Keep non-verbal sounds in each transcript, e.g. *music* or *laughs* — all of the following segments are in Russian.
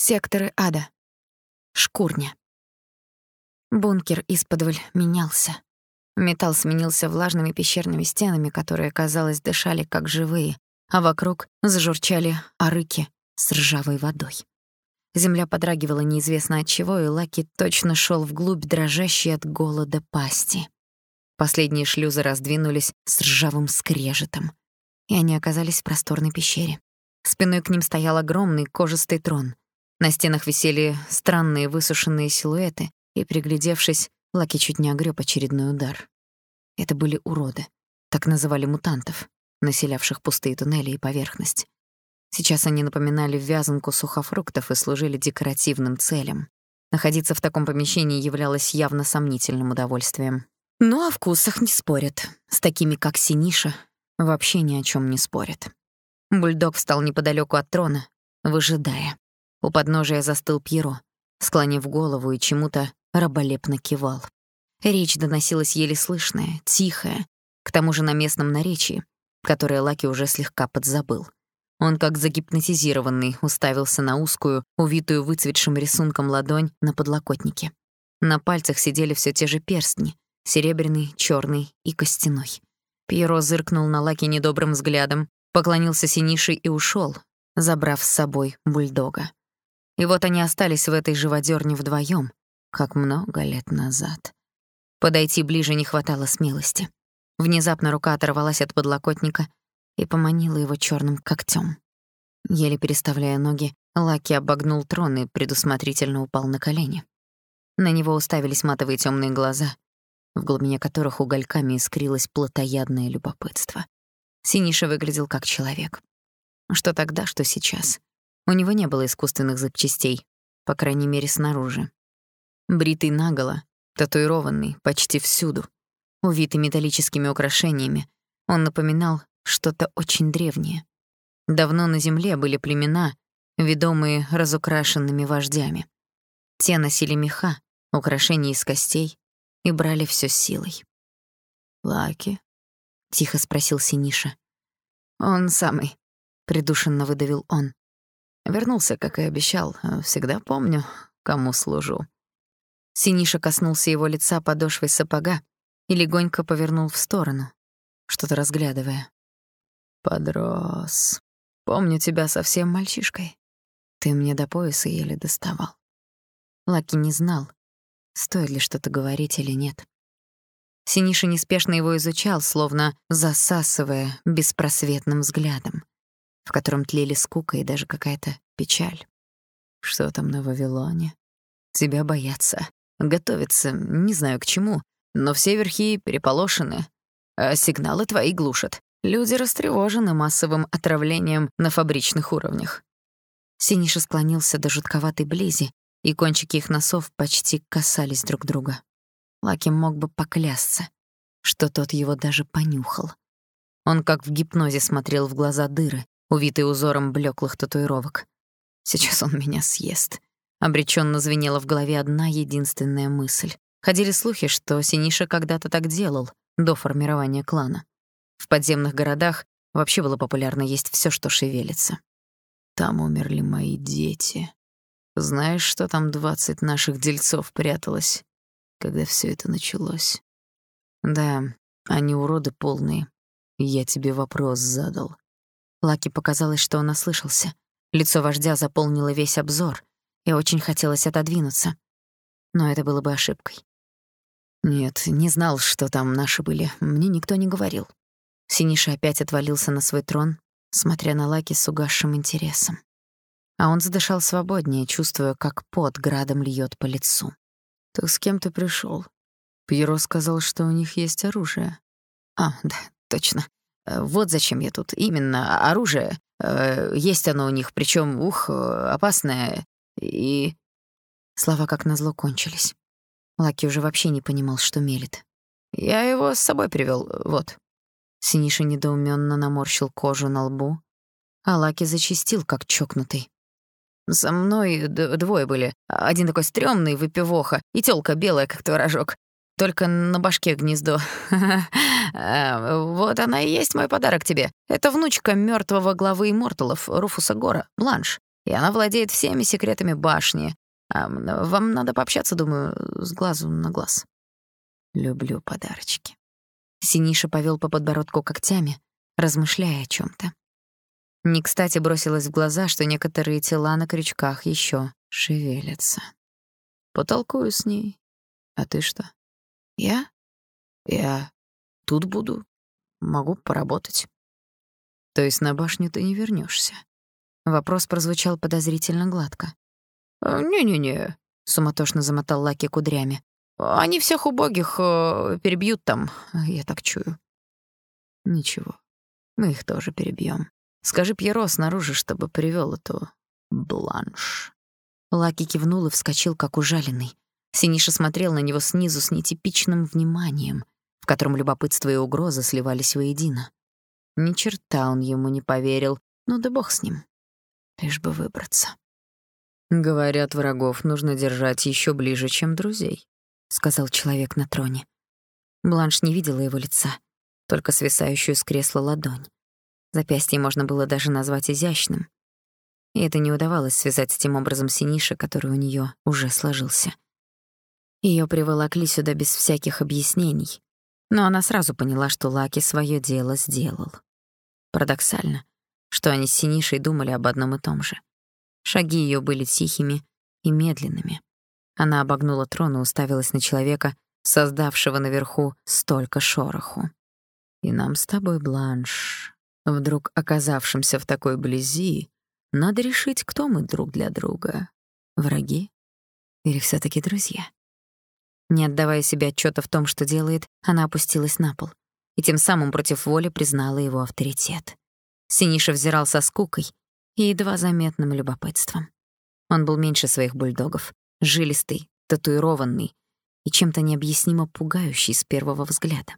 Секторы ада. Шкурня. Бункер исподволь менялся. Металл сменился влажными пещерными стенами, которые, казалось, дышали как живые, а вокруг зажурчали арыки с ржавой водой. Земля подрагивала неизвестно от чего, и Лаки точно шел вглубь дрожащей от голода пасти. Последние шлюзы раздвинулись с ржавым скрежетом, и они оказались в просторной пещере. Спиной к ним стоял огромный кожистый трон. На стенах висели странные высушенные силуэты, и, приглядевшись, Лаки чуть не огрёб очередной удар. Это были уроды, так называли мутантов, населявших пустые туннели и поверхность. Сейчас они напоминали вязанку сухофруктов и служили декоративным целям. Находиться в таком помещении являлось явно сомнительным удовольствием. Ну, о вкусах не спорят. С такими, как Синиша, вообще ни о чем не спорят. Бульдог встал неподалеку от трона, выжидая. У подножия застыл Пьеро, склонив голову и чему-то раболепно кивал. Речь доносилась еле слышная, тихая, к тому же на местном наречии, которое Лаки уже слегка подзабыл. Он, как загипнотизированный, уставился на узкую, увитую выцветшим рисунком ладонь на подлокотнике. На пальцах сидели все те же перстни — серебряный, черный и костяной. Пьеро зыркнул на Лаки недобрым взглядом, поклонился Синиши и ушел, забрав с собой бульдога. И вот они остались в этой живодерне вдвоем, как много лет назад. Подойти ближе не хватало смелости. Внезапно рука оторвалась от подлокотника и поманила его черным когтем. Еле переставляя ноги, Лаки обогнул трон и предусмотрительно упал на колени. На него уставились матовые темные глаза, в глубине которых угольками искрилось плотоядное любопытство. Синиша выглядел как человек. Что тогда, что сейчас. У него не было искусственных запчастей, по крайней мере, снаружи. Бритый наголо, татуированный почти всюду, увитый металлическими украшениями, он напоминал что-то очень древнее. Давно на земле были племена, ведомые разукрашенными вождями. Те носили меха, украшения из костей и брали все силой. «Лаки?» — тихо спросил Синиша. «Он самый», — придушенно выдавил он. Вернулся, как и обещал. Всегда помню, кому служу. Синиша коснулся его лица подошвой сапога и легонько повернул в сторону, что-то разглядывая. Подрос. Помню тебя совсем мальчишкой. Ты мне до пояса еле доставал. Лаки не знал, стоит ли что-то говорить или нет. Синиша неспешно его изучал, словно засасывая беспросветным взглядом, в котором тлели скука и даже какая-то печаль. Что там на Вавилоне? Тебя боятся. Готовятся, не знаю к чему, но все верхи переполошены, а сигналы твои глушат. Люди растревожены массовым отравлением на фабричных уровнях. Синиша склонился до жутковатой близи, и кончики их носов почти касались друг друга. Лаки мог бы поклясться, что тот его даже понюхал. Он как в гипнозе смотрел в глаза дыры, увитые узором блеклых татуировок. «Сейчас он меня съест». Обреченно звенела в голове одна единственная мысль. Ходили слухи, что Синиша когда-то так делал, до формирования клана. В подземных городах вообще было популярно есть все, что шевелится. Там умерли мои дети. Знаешь, что там двадцать наших дельцов пряталось, когда все это началось? Да, они уроды полные. Я тебе вопрос задал. Лаки показалось, что он ослышался. Лицо вождя заполнило весь обзор, и очень хотелось отодвинуться. Но это было бы ошибкой. Нет, не знал, что там наши были. Мне никто не говорил. Синиша опять отвалился на свой трон, смотря на Лаки с угасшим интересом. А он задышал свободнее, чувствуя, как пот градом льет по лицу. «Так с кем ты пришел? Пьеро сказал, что у них есть оружие. «А, да, точно. Э, вот зачем я тут. Именно, оружие. Э, есть оно у них, причем ух, опасное. И...» Слова как назло кончились. Лаки уже вообще не понимал, что мелет. «Я его с собой привел, вот». Синиша недоуменно наморщил кожу на лбу, а Лаки зачистил, как чокнутый. «Со мной двое были. Один такой стрёмный, выпивоха, и тёлка белая, как творожок. Только на башке гнездо. А, *laughs* вот она и есть мой подарок тебе. Это внучка мёртвого главы имморталов, Руфуса Гора, Бланш. И она владеет всеми секретами башни. А вам надо пообщаться, думаю, с глазу на глаз. Люблю подарочки. Синиша повел по подбородку когтями, размышляя о чем то Не кстати бросилось в глаза, что некоторые тела на крючках еще шевелятся. Потолкую с ней. А ты что? Я? Я тут буду. Могу поработать. То есть на башню ты не вернешься? Вопрос прозвучал подозрительно гладко. «Э, «Не-не-не», — суматошно замотал Лаки кудрями. «Они всех убогих э, перебьют там, я так чую». «Ничего, мы их тоже перебьем. Скажи Пьеро снаружи, чтобы привел эту бланш». Лаки кивнул и вскочил, как ужаленный. Синиша смотрел на него снизу с нетипичным вниманием, в котором любопытство и угроза сливались воедино. Ни черта он ему не поверил, но да бог с ним. Лишь бы выбраться. «Говорят, врагов нужно держать еще ближе, чем друзей», — сказал человек на троне. Бланш не видела его лица, только свисающую с кресла ладонь. Запястье можно было даже назвать изящным. И это не удавалось связать с тем образом Синиши, который у нее уже сложился. Ее приволокли сюда без всяких объяснений, но она сразу поняла, что Лаки свое дело сделал. Парадоксально, что они с Синишей думали об одном и том же. Шаги ее были тихими и медленными. Она обогнула трон и уставилась на человека, создавшего наверху столько шороху. «И нам с тобой, Бланш, вдруг оказавшимся в такой близи, надо решить, кто мы друг для друга. Враги или все таки друзья?» Не отдавая себе отчета в том, что делает, она опустилась на пол и тем самым против воли признала его авторитет. Синиша взирал со скукой и едва заметным любопытством. Он был меньше своих бульдогов, жилистый, татуированный и чем-то необъяснимо пугающий с первого взгляда.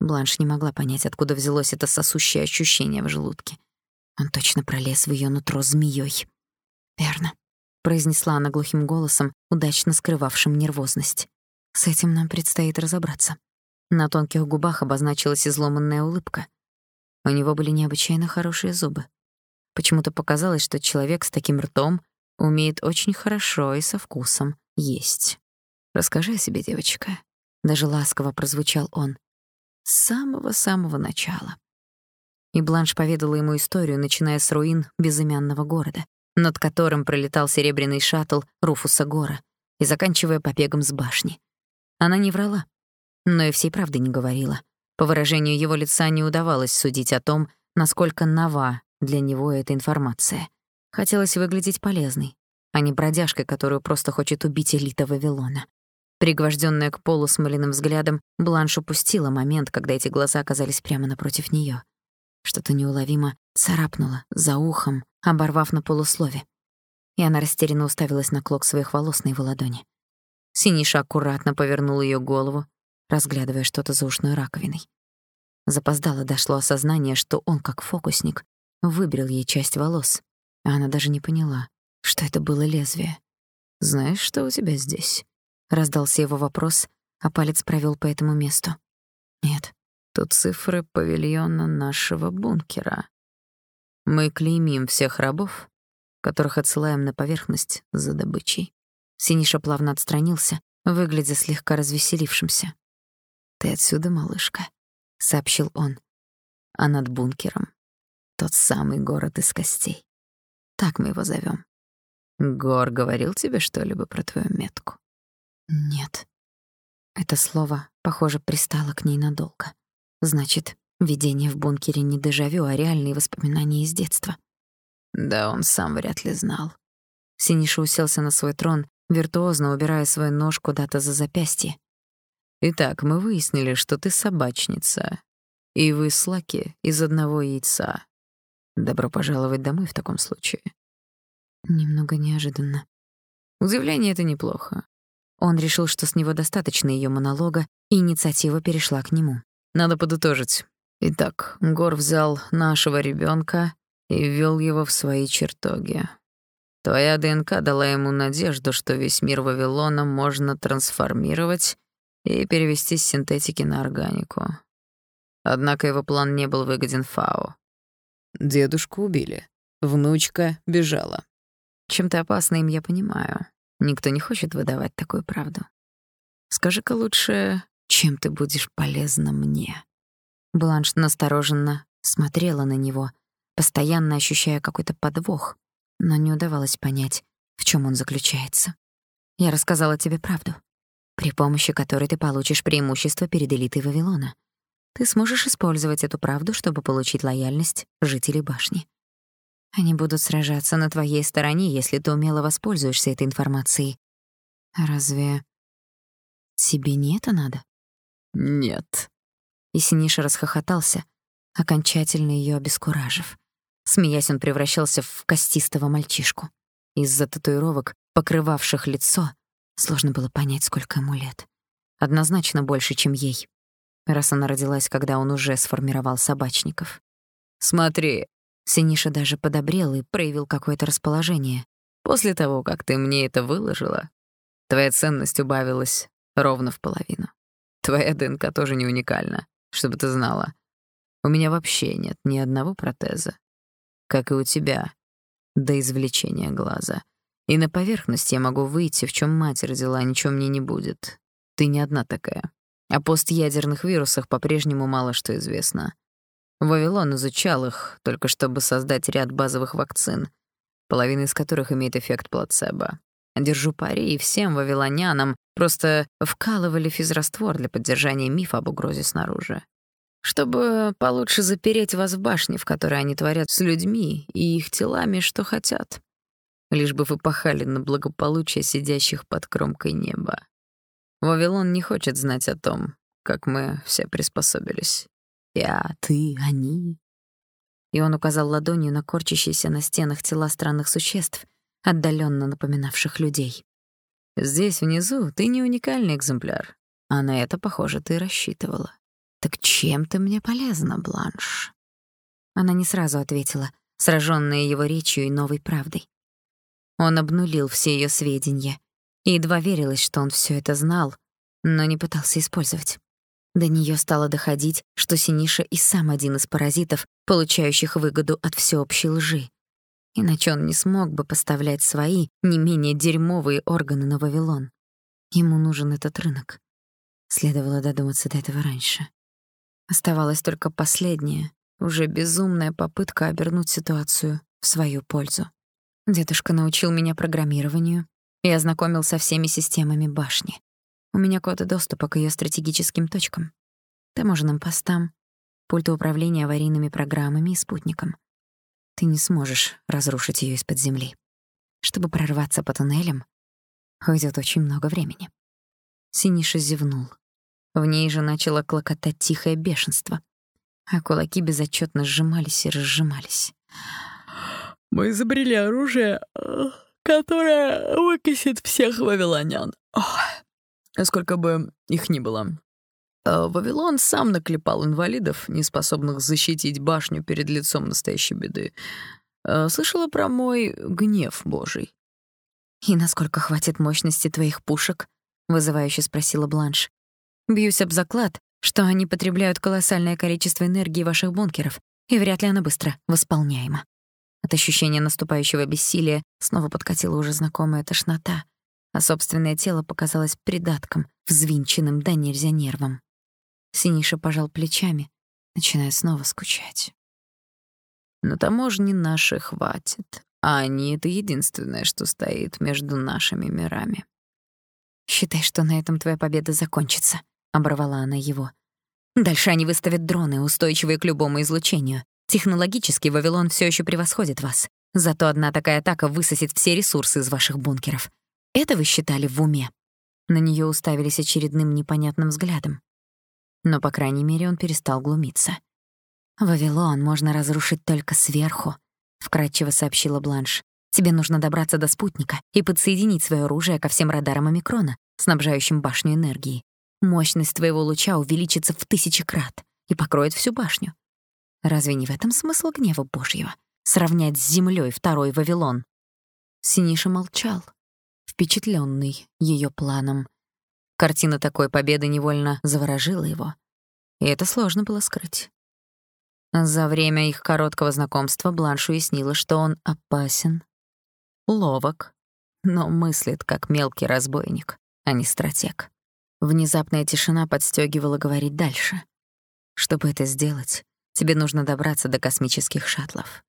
Бланш не могла понять, откуда взялось это сосущее ощущение в желудке. Он точно пролез в ее нутро змеей. «Верно», — произнесла она глухим голосом, удачно скрывавшим нервозность. «С этим нам предстоит разобраться». На тонких губах обозначилась изломанная улыбка. У него были необычайно хорошие зубы. Почему-то показалось, что человек с таким ртом умеет очень хорошо и со вкусом есть. «Расскажи о себе, девочка», — даже ласково прозвучал он. С самого-самого начала. И Бланш поведала ему историю, начиная с руин безымянного города, над которым пролетал серебряный шаттл Руфуса Гора, и заканчивая побегом с башни. Она не врала, но и всей правды не говорила. По выражению его лица не удавалось судить о том, насколько нова для него эта информация. Хотелось выглядеть полезной, а не бродяжкой, которую просто хочет убить элита Вавилона. Пригвождённая к полу смоляным взглядом, Бланш упустила момент, когда эти глаза оказались прямо напротив неё. Что-то неуловимо царапнуло за ухом, оборвав на полуслове. И она растерянно уставилась на клок своих волос на его ладони. Синиша аккуратно повернул её голову, разглядывая что-то за ушной раковиной. Запоздало дошло осознание, что он, как фокусник, выбрил ей часть волос, а она даже не поняла, что это было лезвие. «Знаешь, что у тебя здесь?» — раздался его вопрос, а палец провел по этому месту. «Нет, тут цифры павильона нашего бункера. Мы клеймим всех рабов, которых отсылаем на поверхность за добычей». Синиша плавно отстранился, выглядя слегка развеселившимся. «Ты отсюда, малышка», — сообщил он. «А над бункером тот самый город из костей. Так мы его зовем. Гор говорил тебе что-либо про твою метку?» «Нет». Это слово, похоже, пристало к ней надолго. Значит, видение в бункере не дежавю, а реальные воспоминания из детства. Да он сам вряд ли знал. Синиша уселся на свой трон, виртуозно убирая свой нож куда-то за запястье, Итак, мы выяснили, что ты собачница, и вы с Лаки из одного яйца. Добро пожаловать домой в таком случае. Немного неожиданно. Удивление — это неплохо. Он решил, что с него достаточно ее монолога, и инициатива перешла к нему. Надо подытожить. Итак, Гор взял нашего ребенка и ввел его в свои чертоги. Твоя ДНК дала ему надежду, что весь мир Вавилона можно трансформировать и перевести с синтетики на органику. Однако его план не был выгоден Фао. Дедушку убили. Внучка бежала. Чем ты опасна им, я понимаю. Никто не хочет выдавать такую правду. Скажи-ка лучше, чем ты будешь полезна мне?» Бланш настороженно смотрела на него, постоянно ощущая какой-то подвох, но не удавалось понять, в чем он заключается. «Я рассказала тебе правду, при помощи которой ты получишь преимущество перед элитой Вавилона. Ты сможешь использовать эту правду, чтобы получить лояльность жителей башни. Они будут сражаться на твоей стороне, если ты умело воспользуешься этой информацией. Разве тебе не это надо? Нет. И Синиша расхохотался, окончательно ее обескуражив. Смеясь, он превращался в костистого мальчишку. Из-за татуировок, покрывавших лицо, сложно было понять, сколько ему лет. Однозначно больше, чем ей раз она родилась, когда он уже сформировал собачников. «Смотри!» Синиша даже подобрел и проявил какое-то расположение. «После того, как ты мне это выложила, твоя ценность убавилась ровно в половину. Твоя ДНК тоже не уникальна, чтобы ты знала. У меня вообще нет ни одного протеза. Как и у тебя, до извлечения глаза. И на поверхность я могу выйти, в чем мать родила, ничего мне не будет. Ты не одна такая. О постъядерных вирусах по-прежнему мало что известно. Вавилон изучал их, только чтобы создать ряд базовых вакцин, половина из которых имеет эффект плацебо. Держу пари, и всем вавилонянам просто вкалывали физраствор для поддержания мифа об угрозе снаружи. Чтобы получше запереть вас в башне, в которой они творят с людьми и их телами, что хотят. Лишь бы вы пахали на благополучие сидящих под кромкой неба. Вавилон не хочет знать о том, как мы все приспособились. Я, ты, они. И он указал ладонью на корчащиеся на стенах тела странных существ, отдаленно напоминавших людей. Здесь внизу ты не уникальный экземпляр, а на это, похоже, ты рассчитывала. Так чем ты мне полезна, Бланш? Она не сразу ответила, сраженная его речью и новой правдой. Он обнулил все ее сведения, и едва верилось, что он все это знал, но не пытался использовать. До нее стало доходить, что Синиша и сам один из паразитов, получающих выгоду от всеобщей лжи. Иначе он не смог бы поставлять свои, не менее дерьмовые органы на Вавилон. Ему нужен этот рынок. Следовало додуматься до этого раньше. Оставалась только последняя, уже безумная попытка обернуть ситуацию в свою пользу. Дедушка научил меня программированию, и ознакомил со всеми системами башни. У меня код доступа к ее стратегическим точкам, таможенным постам, пульту управления аварийными программами и спутником. Ты не сможешь разрушить ее из-под земли. Чтобы прорваться по туннелям, уйдет очень много времени. Синиша зевнул. В ней же начало клокотать тихое бешенство, а кулаки безотчетно сжимались и разжимались. «Мы изобрели оружие, которая выкосит всех вавилонян. Ох, сколько бы их ни было. А Вавилон сам наклепал инвалидов, не способных защитить башню перед лицом настоящей беды. А, слышала про мой гнев божий. «И насколько хватит мощности твоих пушек?» — вызывающе спросила Бланш. «Бьюсь об заклад, что они потребляют колоссальное количество энергии ваших бункеров, и вряд ли она быстро восполняема». От ощущения наступающего бессилия снова подкатила уже знакомая тошнота, а собственное тело показалось придатком, взвинченным до нельзя нервом. Синиша пожал плечами, начиная снова скучать. «На таможне наши хватит, а они — это единственное, что стоит между нашими мирами». «Считай, что на этом твоя победа закончится», — оборвала она его. «Дальше они выставят дроны, устойчивые к любому излучению. Технологически Вавилон все еще превосходит вас. Зато одна такая атака высосет все ресурсы из ваших бункеров. Это вы считали в уме?» На нее уставились очередным непонятным взглядом. Но, по крайней мере, он перестал глумиться. «Вавилон можно разрушить только сверху», — вкратчиво сообщила Бланш. «Тебе нужно добраться до спутника и подсоединить свое оружие ко всем радарам омикрона, снабжающим башню энергией. Мощность твоего луча увеличится в тысячи крат и покроет всю башню. Разве не в этом смысл гнева Божьего? Сравнять с землей второй Вавилон. Синиша молчал, впечатленный ее планом. Картина такой победы невольно заворожила его, и это сложно было скрыть. За время их короткого знакомства Бланш уяснила, что он опасен ловок, но мыслит как мелкий разбойник, а не стратег. Внезапная тишина подстегивала говорить дальше. Чтобы это сделать, тебе нужно добраться до космических шаттлов.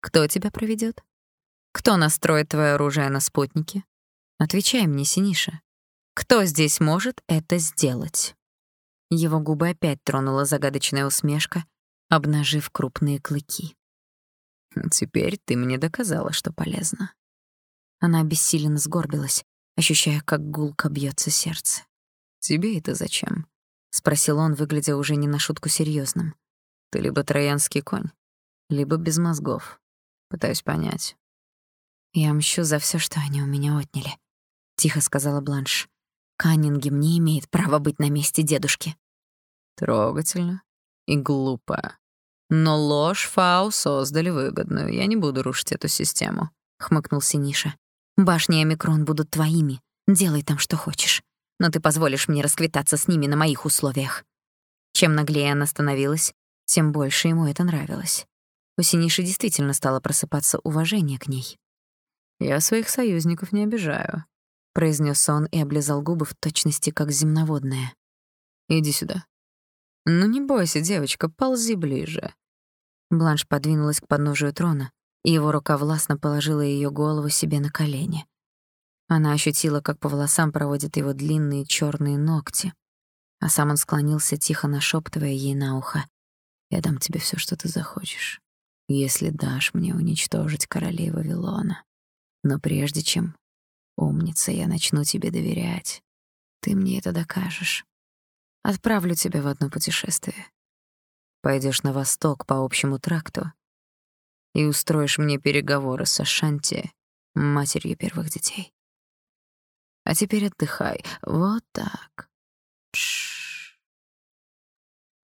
Кто тебя проведет? Кто настроит твое оружие на спутники? Отвечай мне, Синиша. Кто здесь может это сделать? Его губы опять тронула загадочная усмешка, обнажив крупные клыки. Теперь ты мне доказала, что полезно. Она обессиленно сгорбилась, ощущая, как гулко бьется сердце. «Тебе это зачем?» — спросил он, выглядя уже не на шутку серьезным. «Ты либо троянский конь, либо без мозгов. Пытаюсь понять». «Я мщу за все, что они у меня отняли», — тихо сказала Бланш. «Каннингем не имеет права быть на месте дедушки». «Трогательно и глупо. Но ложь Фау создали выгодную. Я не буду рушить эту систему», — хмыкнул Синиша. «Башни и Омикрон будут твоими. Делай там, что хочешь но ты позволишь мне расквитаться с ними на моих условиях». Чем наглее она становилась, тем больше ему это нравилось. У Синиши действительно стало просыпаться уважение к ней. «Я своих союзников не обижаю», — произнес он и облизал губы в точности, как земноводная. «Иди сюда». «Ну не бойся, девочка, ползи ближе». Бланш подвинулась к подножию трона, и его рука властно положила ее голову себе на колени. Она ощутила, как по волосам проводят его длинные черные ногти, а сам он склонился, тихо нашептывая ей на ухо. «Я дам тебе все, что ты захочешь, если дашь мне уничтожить королей Вавилона. Но прежде чем, умница, я начну тебе доверять, ты мне это докажешь. Отправлю тебя в одно путешествие. Пойдешь на восток по общему тракту и устроишь мне переговоры с Ашанти, матерью первых детей. А теперь отдыхай. Вот так. Тш.